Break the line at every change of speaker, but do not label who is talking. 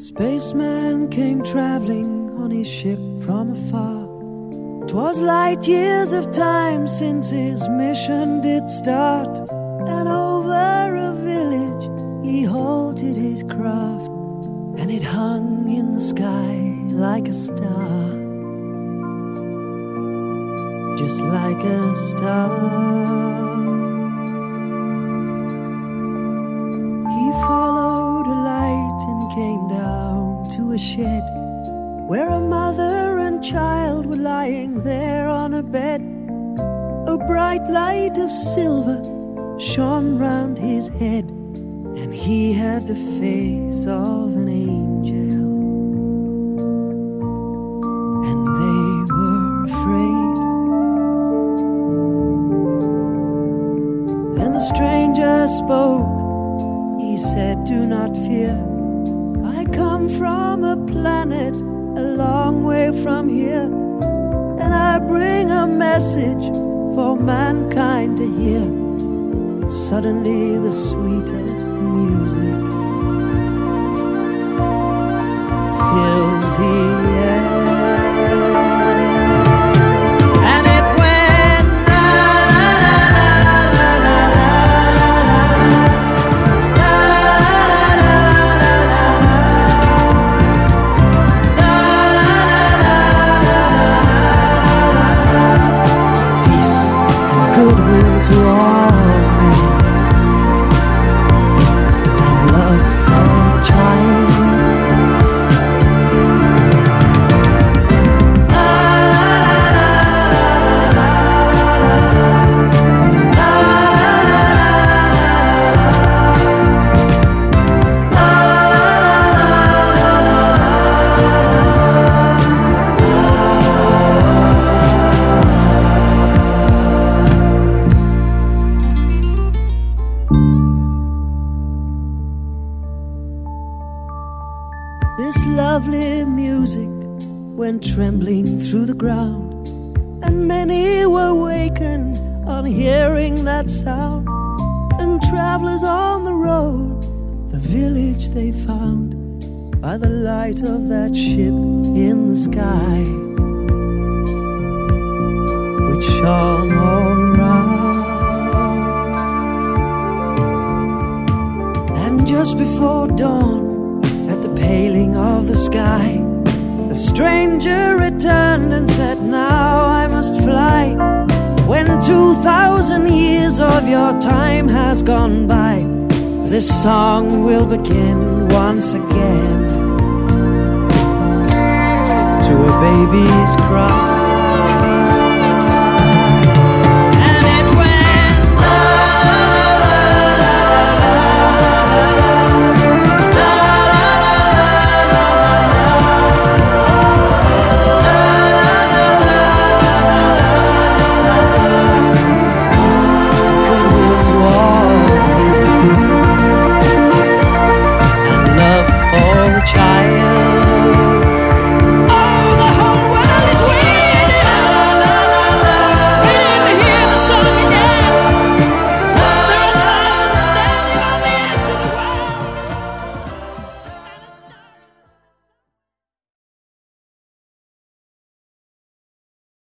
spaceman came traveling on his ship from afar. Twas light years of time since his mission did start, and over a village he halted his craft, and it hung in the sky like a star, just like a star. A shed where a mother and child were lying there on a bed. A bright light of silver shone round his head, and he had the face of an angel. And they were afraid. And the stranger spoke. He said, Do not fear. Come from a planet a long way from here, and I bring a message for mankind to hear. Suddenly, the sweetest music filled the lovely music went trembling through the ground, and many were wakened on hearing that sound. And travelers on the road, the village they found by the light of that ship in the sky, which shone all around. And just before dawn, paling of the sky. The stranger returned and said, Now I must fly. When 2,000 years of your time has gone by, this song will begin once again to a baby's cry.